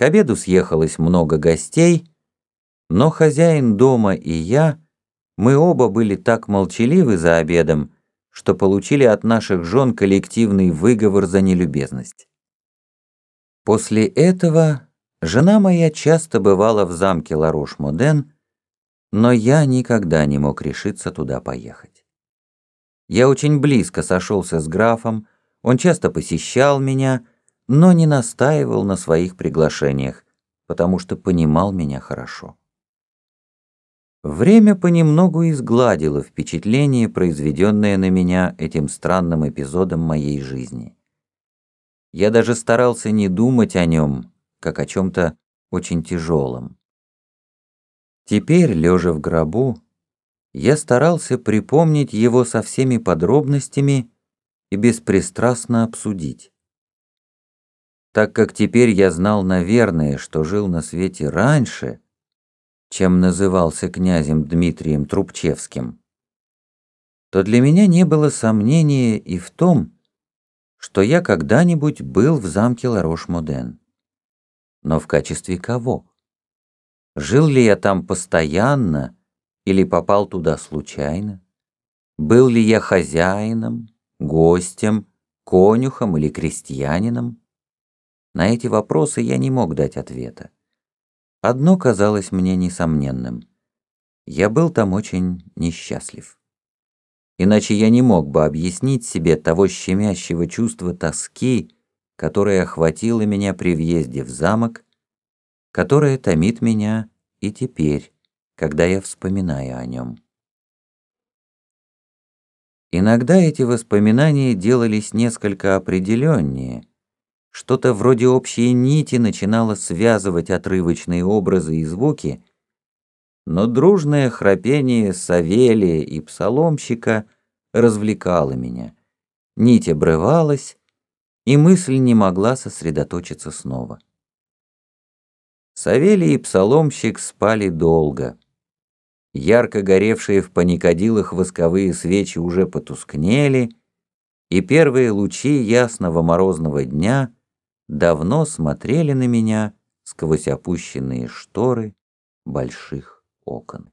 К обеду съехалось много гостей, но хозяин дома и я, мы оба были так молчаливы за обедом, что получили от наших жен коллективный выговор за нелюбезность. После этого жена моя часто бывала в замке Ларош-Моден, но я никогда не мог решиться туда поехать. Я очень близко сошелся с графом, он часто посещал меня, но не настаивал на своих приглашениях, потому что понимал меня хорошо. Время понемногу изгладило впечатление, произведенное на меня этим странным эпизодом моей жизни. Я даже старался не думать о нем, как о чем-то очень тяжелом. Теперь, лежа в гробу, я старался припомнить его со всеми подробностями и беспристрастно обсудить. Так как теперь я знал, наверное, что жил на свете раньше, чем назывался князем Дмитрием Трубчевским, то для меня не было сомнения и в том, что я когда-нибудь был в замке Ларош-Моден. Но в качестве кого? Жил ли я там постоянно или попал туда случайно? Был ли я хозяином, гостем, конюхом или крестьянином? На эти вопросы я не мог дать ответа. Одно казалось мне несомненным. Я был там очень несчастлив. Иначе я не мог бы объяснить себе того щемящего чувства тоски, которое охватило меня при въезде в замок, которое томит меня и теперь, когда я вспоминаю о нем. Иногда эти воспоминания делались несколько определеннее, что-то вроде общей нити начинало связывать отрывочные образы и звуки, но дружное храпение Савелия и псаломщика развлекало меня. Нить обрывалась, и мысль не могла сосредоточиться снова. Савелий и псаломщик спали долго. Ярко горевшие в паникадилах восковые свечи уже потускнели, и первые лучи ясного морозного дня давно смотрели на меня сквозь опущенные шторы больших окон.